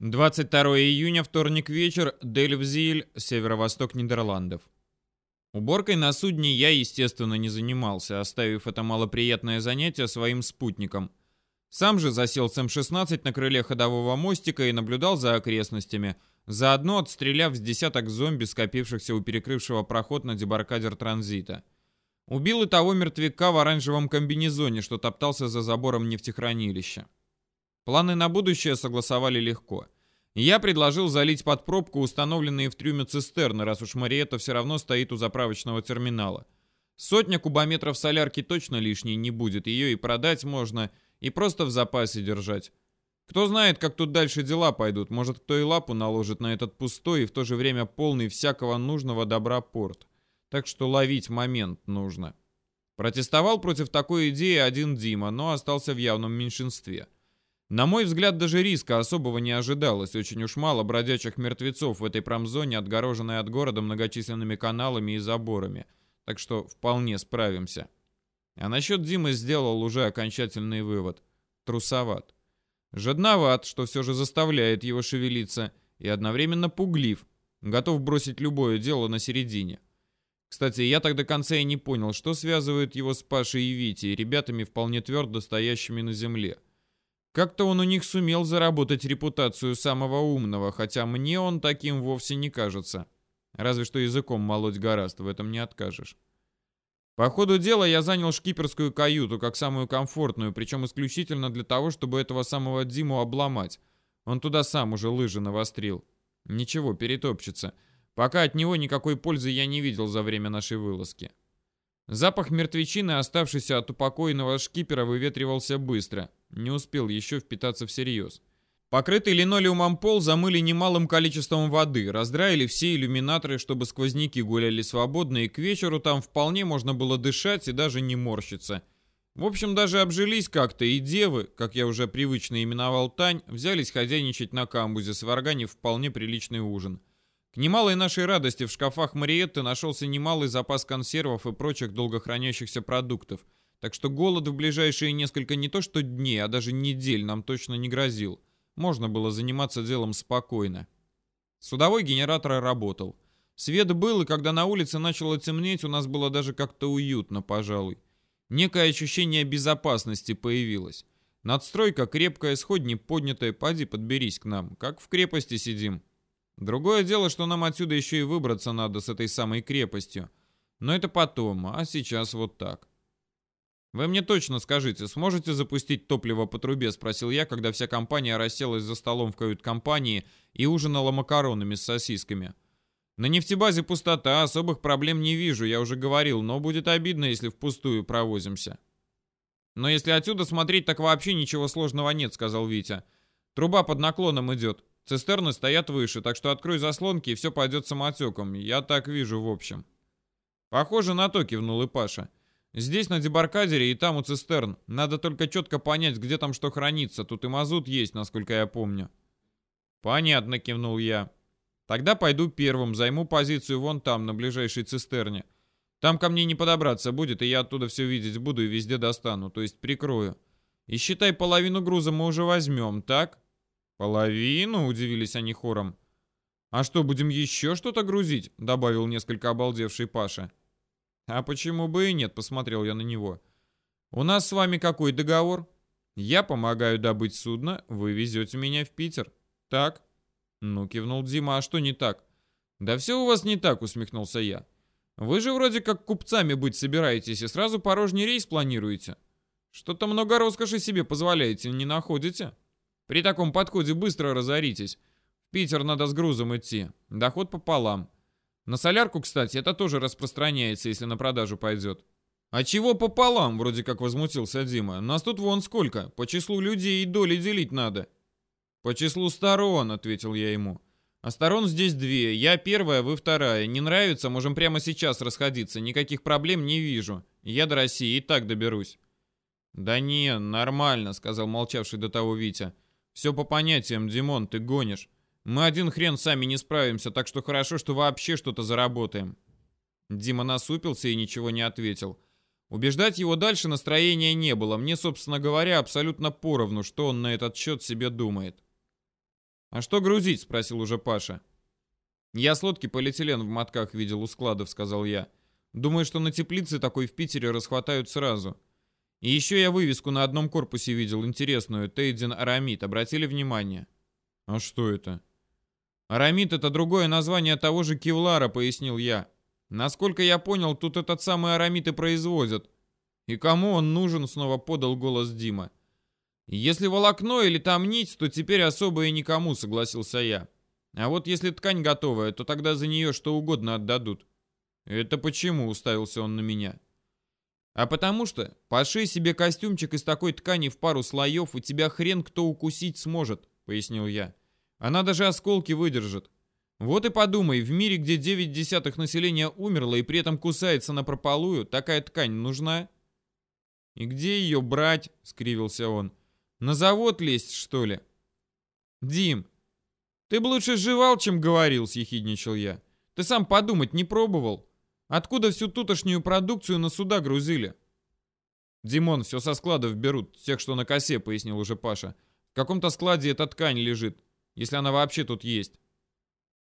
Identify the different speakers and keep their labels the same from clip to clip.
Speaker 1: 22 июня, вторник вечер, Дельвзиль, северо-восток Нидерландов. Уборкой на судне я, естественно, не занимался, оставив это малоприятное занятие своим спутникам. Сам же засел с М-16 на крыле ходового мостика и наблюдал за окрестностями, заодно отстреляв с десяток зомби, скопившихся у перекрывшего проход на дебаркадер транзита. Убил и того мертвяка в оранжевом комбинезоне, что топтался за забором нефтехранилища. Планы на будущее согласовали легко. Я предложил залить под пробку установленные в трюме цистерны, раз уж Мариетта все равно стоит у заправочного терминала. Сотня кубометров солярки точно лишней не будет, ее и продать можно, и просто в запасе держать. Кто знает, как тут дальше дела пойдут, может кто и лапу наложит на этот пустой и в то же время полный всякого нужного добра порт. Так что ловить момент нужно. Протестовал против такой идеи один Дима, но остался в явном меньшинстве. На мой взгляд, даже риска особого не ожидалось. Очень уж мало бродячих мертвецов в этой промзоне, отгороженной от города многочисленными каналами и заборами. Так что вполне справимся. А насчет Димы сделал уже окончательный вывод. Трусоват. Жадноват, что все же заставляет его шевелиться, и одновременно пуглив, готов бросить любое дело на середине. Кстати, я так до конца и не понял, что связывает его с Пашей и Витей, ребятами вполне твердо стоящими на земле. Как-то он у них сумел заработать репутацию самого умного, хотя мне он таким вовсе не кажется. Разве что языком молоть гораздо, в этом не откажешь. По ходу дела я занял шкиперскую каюту как самую комфортную, причем исключительно для того, чтобы этого самого Диму обломать. Он туда сам уже лыжи навострил. Ничего, перетопчется. Пока от него никакой пользы я не видел за время нашей вылазки. Запах мертвечины, оставшийся от упокоенного шкипера, выветривался быстро. Не успел еще впитаться всерьез. Покрытый линолеумом пол замыли немалым количеством воды, раздраили все иллюминаторы, чтобы сквозняки гуляли свободно, и к вечеру там вполне можно было дышать и даже не морщиться. В общем, даже обжились как-то, и девы, как я уже привычно именовал Тань, взялись хозяйничать на камбузе, сварганив вполне приличный ужин. Немалой нашей радости в шкафах Мариетты нашелся немалый запас консервов и прочих долгохранящихся продуктов, так что голод в ближайшие несколько не то что дней, а даже недель нам точно не грозил. Можно было заниматься делом спокойно. Судовой генератор работал. Свет был, и когда на улице начало темнеть, у нас было даже как-то уютно, пожалуй. Некое ощущение безопасности появилось. Надстройка крепкая, сходни поднятая, поди подберись к нам, как в крепости сидим. Другое дело, что нам отсюда еще и выбраться надо с этой самой крепостью. Но это потом, а сейчас вот так. «Вы мне точно скажите, сможете запустить топливо по трубе?» — спросил я, когда вся компания расселась за столом в кают-компании и ужинала макаронами с сосисками. «На нефтебазе пустота, особых проблем не вижу, я уже говорил, но будет обидно, если впустую провозимся». «Но если отсюда смотреть, так вообще ничего сложного нет», — сказал Витя. «Труба под наклоном идет. Цистерны стоят выше, так что открой заслонки, и все пойдет самотеком. Я так вижу в общем. Похоже на то, кивнул и Паша. Здесь на дебаркадере и там у цистерн. Надо только четко понять, где там что хранится. Тут и мазут есть, насколько я помню. Понятно, кивнул я. Тогда пойду первым, займу позицию вон там, на ближайшей цистерне. Там ко мне не подобраться будет, и я оттуда все видеть буду и везде достану, то есть прикрою. И считай, половину груза мы уже возьмем, так? «Половину?» — удивились они хором. «А что, будем еще что-то грузить?» — добавил несколько обалдевший Паша. «А почему бы и нет?» — посмотрел я на него. «У нас с вами какой договор? Я помогаю добыть судно, вы везете меня в Питер. Так?» «Ну», — кивнул Дима, — «а что не так?» «Да все у вас не так», — усмехнулся я. «Вы же вроде как купцами быть собираетесь и сразу порожний рейс планируете. Что-то много роскоши себе позволяете, не находите?» При таком подходе быстро разоритесь. В Питер надо с грузом идти. Доход пополам. На солярку, кстати, это тоже распространяется, если на продажу пойдет. А чего пополам, вроде как возмутился Дима. Нас тут вон сколько. По числу людей и доли делить надо. По числу сторон, ответил я ему. А сторон здесь две. Я первая, вы вторая. Не нравится, можем прямо сейчас расходиться. Никаких проблем не вижу. Я до России и так доберусь. Да не, нормально, сказал молчавший до того Витя. Все по понятиям, Димон, ты гонишь. Мы один хрен сами не справимся, так что хорошо, что вообще что-то заработаем. Дима насупился и ничего не ответил. Убеждать его дальше настроения не было. Мне, собственно говоря, абсолютно поровну, что он на этот счет себе думает. «А что грузить?» — спросил уже Паша. «Я с лодки полиэтилен в мотках видел у складов», — сказал я. «Думаю, что на теплице такой в Питере расхватают сразу. И еще я вывеску на одном корпусе видел, интересную, Тейдин Арамид. Обратили внимание?» «А что это?» «Арамид — это другое название того же кевлара», — пояснил я. «Насколько я понял, тут этот самый арамид и производят». «И кому он нужен?» — снова подал голос Дима. «Если волокно или там нить, то теперь особо и никому», — согласился я. «А вот если ткань готовая, то тогда за нее что угодно отдадут». «Это почему?» — уставился он на меня. «А потому что пошей себе костюмчик из такой ткани в пару слоев, и тебя хрен кто укусить сможет», — пояснил я. «Она даже осколки выдержит. Вот и подумай, в мире, где 9 десятых населения умерло и при этом кусается на прополую, такая ткань нужна?» «И где ее брать?» — скривился он. На завод лезть, что ли? Дим, ты бы лучше жевал, чем говорил, съехидничал я. Ты сам подумать не пробовал? Откуда всю тутошнюю продукцию на суда грузили? Димон, все со складов берут, тех, что на косе, пояснил уже Паша. В каком-то складе эта ткань лежит, если она вообще тут есть.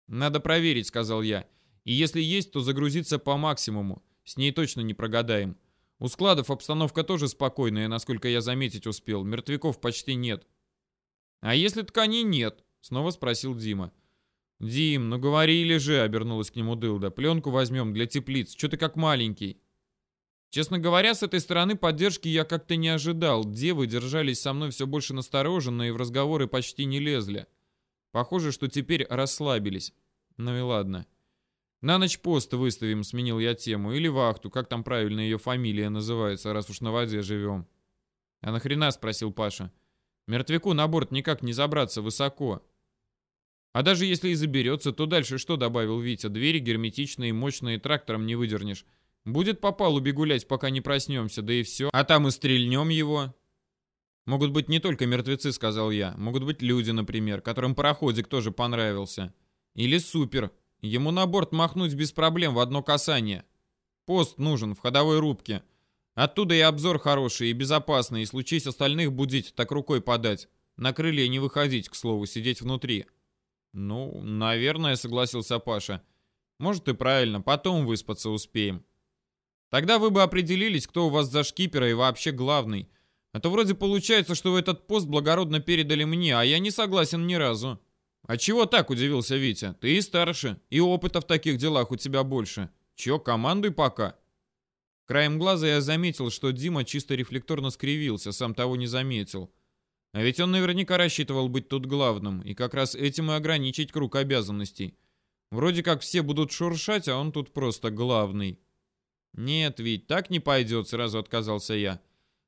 Speaker 1: Надо проверить, сказал я. И если есть, то загрузиться по максимуму. С ней точно не прогадаем. У складов обстановка тоже спокойная, насколько я заметить успел. Мертвяков почти нет. А если ткани нет? Снова спросил Дима. «Дим, ну говори или же», — обернулась к нему Дылда. «Пленку возьмем для теплиц. Че ты как маленький?» Честно говоря, с этой стороны поддержки я как-то не ожидал. Девы держались со мной все больше настороженно и в разговоры почти не лезли. Похоже, что теперь расслабились. Ну и ладно. На ночь пост выставим, сменил я тему. Или вахту, как там правильно ее фамилия называется, раз уж на воде живем. А нахрена, спросил Паша. Мертвяку на борт никак не забраться высоко. А даже если и заберется, то дальше что добавил Витя? Двери герметичные, мощные, трактором не выдернешь. Будет по палубе гулять, пока не проснемся, да и все. А там и стрельнем его. Могут быть не только мертвецы, сказал я. Могут быть люди, например, которым пароходик тоже понравился. Или супер. Ему на борт махнуть без проблем в одно касание. Пост нужен в ходовой рубке. Оттуда и обзор хороший, и безопасный, и случись остальных будить, так рукой подать. На крылья не выходить, к слову, сидеть внутри. Ну, наверное, согласился Паша. Может и правильно, потом выспаться успеем. Тогда вы бы определились, кто у вас за шкипера и вообще главный. А то вроде получается, что вы этот пост благородно передали мне, а я не согласен ни разу. «А чего так?» – удивился Витя. «Ты и старше, и опыта в таких делах у тебя больше. Чё, командуй пока». Краем глаза я заметил, что Дима чисто рефлекторно скривился, сам того не заметил. А ведь он наверняка рассчитывал быть тут главным, и как раз этим и ограничить круг обязанностей. Вроде как все будут шуршать, а он тут просто главный. «Нет, ведь так не пойдет», — сразу отказался я.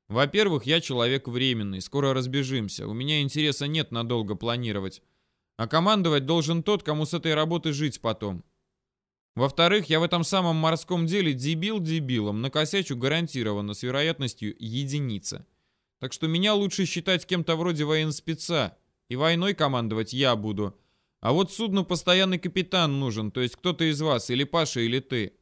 Speaker 1: «Во-первых, я человек временный, скоро разбежимся. У меня интереса нет надолго планировать. А командовать должен тот, кому с этой работы жить потом. Во-вторых, я в этом самом морском деле дебил дебилом, накосячу гарантированно с вероятностью единица. Так что меня лучше считать кем-то вроде военспеца, и войной командовать я буду. А вот судну постоянный капитан нужен, то есть кто-то из вас, или Паша, или ты.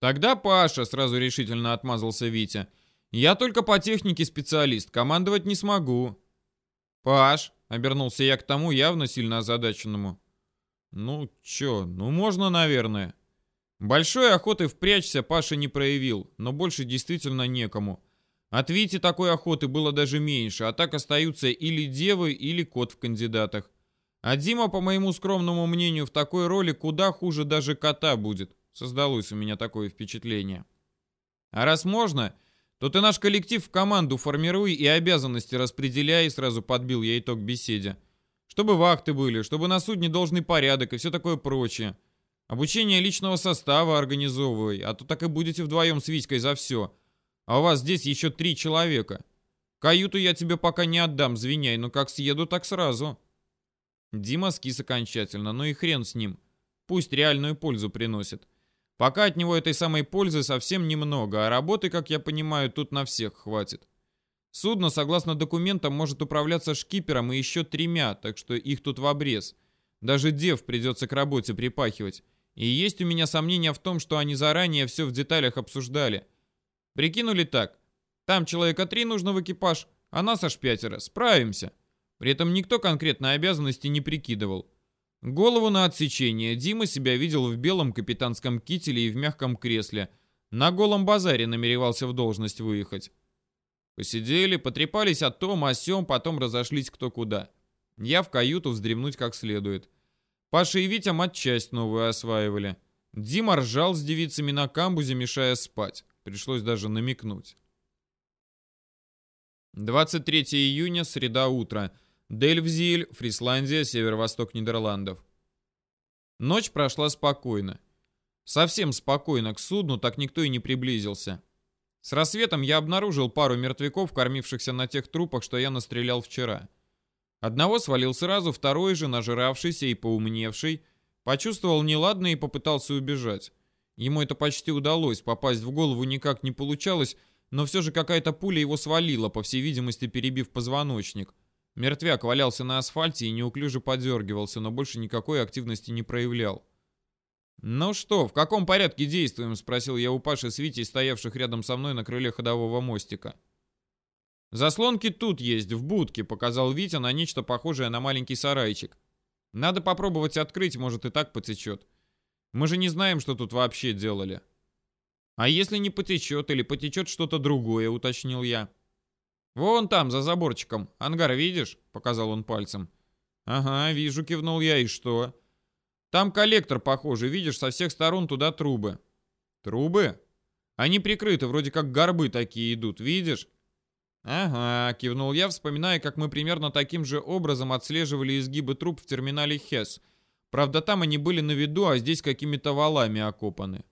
Speaker 1: Тогда Паша, сразу решительно отмазался Витя. Я только по технике специалист, командовать не смогу. Паш, Обернулся я к тому явно сильно озадаченному. Ну, чё, ну можно, наверное. Большой охоты впрячься Паша не проявил, но больше действительно некому. От Вити такой охоты было даже меньше, а так остаются или девы, или кот в кандидатах. А Дима, по моему скромному мнению, в такой роли куда хуже даже кота будет. Создалось у меня такое впечатление. А раз можно, то ты наш коллектив в команду формируй и обязанности распределяй, сразу подбил я итог беседе. Чтобы вахты были, чтобы на судне должный порядок и все такое прочее. Обучение личного состава организовывай, а то так и будете вдвоем с Витькой за все. А у вас здесь еще три человека. Каюту я тебе пока не отдам, звеняй, но как съеду, так сразу. Дима скис окончательно, ну и хрен с ним. Пусть реальную пользу приносит. Пока от него этой самой пользы совсем немного, а работы, как я понимаю, тут на всех хватит. Судно, согласно документам, может управляться шкипером и еще тремя, так что их тут в обрез. Даже дев придется к работе припахивать. И есть у меня сомнения в том, что они заранее все в деталях обсуждали. Прикинули так. Там человека три нужно в экипаж, а нас аж пятеро. Справимся. При этом никто конкретно обязанности не прикидывал. Голову на отсечение Дима себя видел в белом капитанском кителе и в мягком кресле. На голом базаре намеревался в должность выехать. Посидели, потрепались о том, о сём, потом разошлись кто куда. Я в каюту вздремнуть как следует. Паша и Витя матчасть новую осваивали. Дима ржал с девицами на камбузе, мешая спать. Пришлось даже намекнуть. 23 июня, среда утра. Дельвзиль, Фрисландия, северо-восток Нидерландов. Ночь прошла спокойно. Совсем спокойно, к судну так никто и не приблизился. С рассветом я обнаружил пару мертвяков, кормившихся на тех трупах, что я настрелял вчера. Одного свалил сразу, второй же, нажиравшийся и поумневший, почувствовал неладное и попытался убежать. Ему это почти удалось, попасть в голову никак не получалось, но все же какая-то пуля его свалила, по всей видимости, перебив позвоночник. Мертвяк валялся на асфальте и неуклюже подергивался, но больше никакой активности не проявлял. «Ну что, в каком порядке действуем?» — спросил я у Паши с Витей, стоявших рядом со мной на крыле ходового мостика. «Заслонки тут есть, в будке», — показал Витя на нечто похожее на маленький сарайчик. «Надо попробовать открыть, может и так потечет. Мы же не знаем, что тут вообще делали». «А если не потечет или потечет что-то другое?» — уточнил я. «Вон там, за заборчиком. Ангар видишь?» — показал он пальцем. «Ага, вижу», — кивнул я. «И что?» «Там коллектор, похоже. Видишь, со всех сторон туда трубы». «Трубы?» «Они прикрыты, вроде как горбы такие идут. Видишь?» «Ага», — кивнул я, вспоминая, как мы примерно таким же образом отслеживали изгибы труб в терминале ХЕС. Правда, там они были на виду, а здесь какими-то валами окопаны.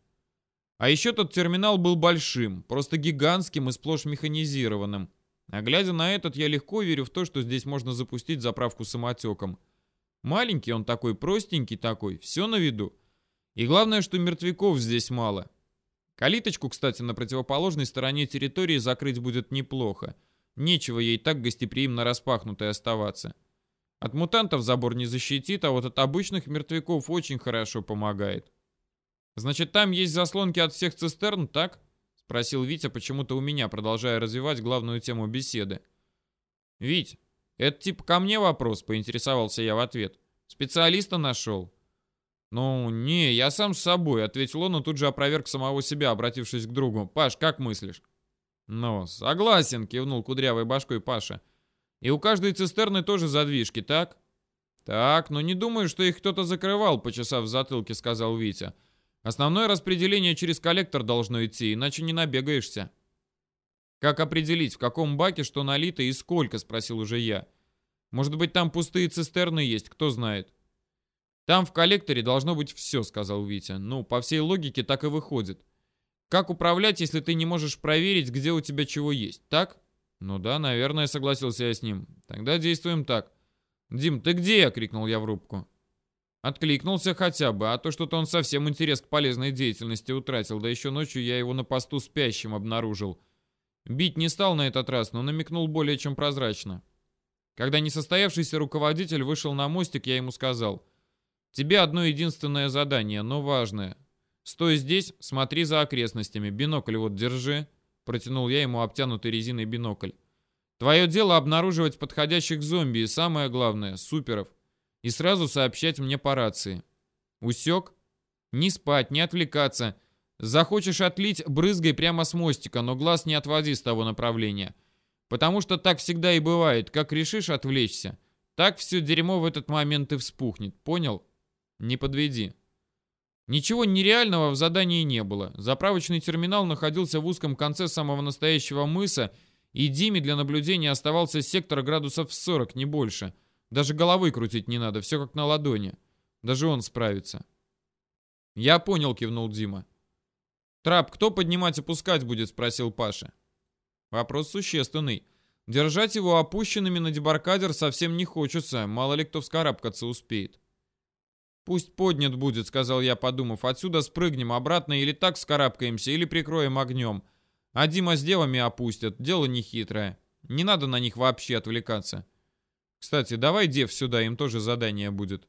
Speaker 1: А еще тот терминал был большим, просто гигантским и сплошь механизированным. А глядя на этот, я легко верю в то, что здесь можно запустить заправку самотеком. Маленький он такой, простенький такой, все на виду. И главное, что мертвяков здесь мало. Калиточку, кстати, на противоположной стороне территории закрыть будет неплохо. Нечего ей так гостеприимно распахнутой оставаться. От мутантов забор не защитит, а вот от обычных мертвяков очень хорошо помогает. Значит, там есть заслонки от всех цистерн, так? — спросил Витя почему-то у меня, продолжая развивать главную тему беседы. «Вить, это типа ко мне вопрос?» — поинтересовался я в ответ. «Специалиста нашел?» «Ну, не, я сам с собой», — ответил он, но тут же опроверг самого себя, обратившись к другу. «Паш, как мыслишь?» «Ну, согласен», — кивнул кудрявой башкой Паша. «И у каждой цистерны тоже задвижки, так?» «Так, но не думаю, что их кто-то закрывал», — почесав в затылке, сказал Витя. Основное распределение через коллектор должно идти, иначе не набегаешься. Как определить, в каком баке что налито и сколько, спросил уже я. Может быть, там пустые цистерны есть, кто знает. Там в коллекторе должно быть все, сказал Витя. Ну, по всей логике так и выходит. Как управлять, если ты не можешь проверить, где у тебя чего есть, так? Ну да, наверное, согласился я с ним. Тогда действуем так. «Дим, ты где?» — крикнул я в рубку. Откликнулся хотя бы, а то что-то он совсем интерес к полезной деятельности утратил, да еще ночью я его на посту спящим обнаружил. Бить не стал на этот раз, но намекнул более чем прозрачно. Когда несостоявшийся руководитель вышел на мостик, я ему сказал, «Тебе одно единственное задание, но важное. Стой здесь, смотри за окрестностями, бинокль вот держи». Протянул я ему обтянутый резиной бинокль. «Твое дело обнаруживать подходящих зомби и самое главное, суперов и сразу сообщать мне по рации. Усек? Не спать, не отвлекаться. Захочешь отлить, брызгай прямо с мостика, но глаз не отводи с того направления. Потому что так всегда и бывает. Как решишь отвлечься, так все дерьмо в этот момент и вспухнет. Понял? Не подведи. Ничего нереального в задании не было. Заправочный терминал находился в узком конце самого настоящего мыса, и Диме для наблюдения оставался сектор градусов 40, не больше – даже головой крутить не надо, все как на ладони. Даже он справится. Я понял, кивнул Дима. Трап, кто поднимать и пускать будет, спросил Паша. Вопрос существенный. Держать его опущенными на дебаркадер совсем не хочется, мало ли кто вскарабкаться успеет. «Пусть поднят будет», — сказал я, подумав. «Отсюда спрыгнем обратно или так вскарабкаемся, или прикроем огнем. А Дима с девами опустят, дело нехитрое. Не надо на них вообще отвлекаться». Кстати, давай дев сюда, им тоже задание будет.